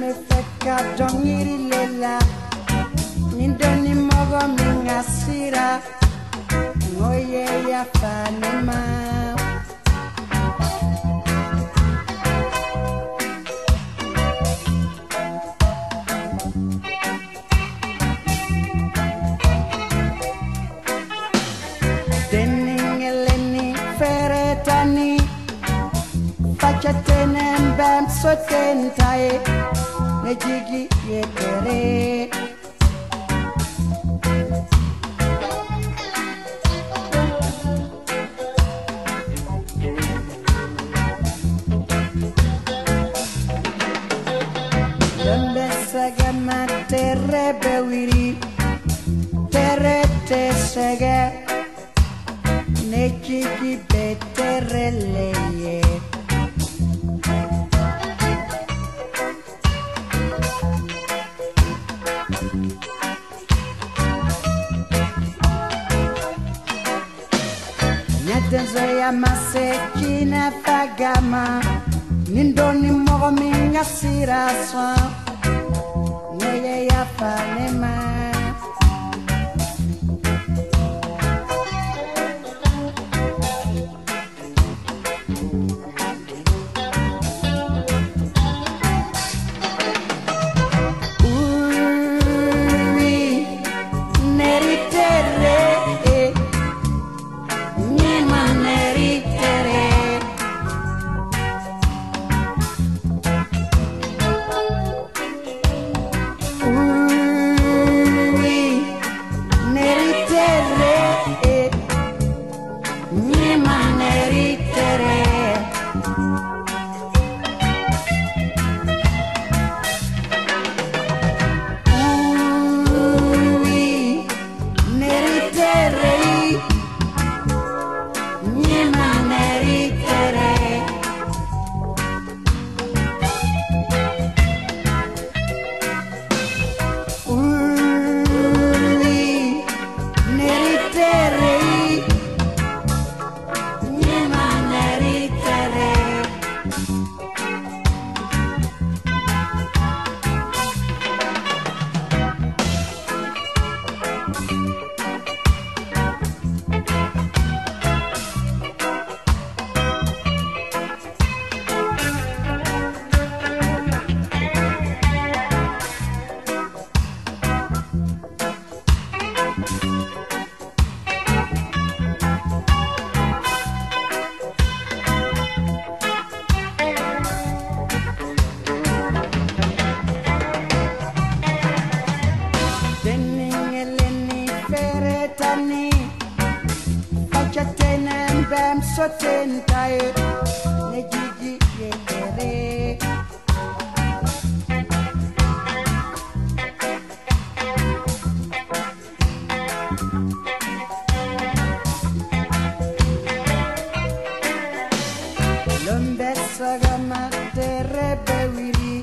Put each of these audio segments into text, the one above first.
me feka dɔn lela, le mogo ni dɔnni mɔgɔ min sira n ko ye yafa ne ma. Fachatenen bam soten tae Nejigi yetere Lembe sagama terebe wiri Tere te sege Nejigi betere leye Nyatenzo ya masekina fagama Nindoni mogo minga sira swa Neye ya fanema te feretani Fachatenen bam soten tae Nejigi yetere Lombe sagama terebe wiri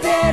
better.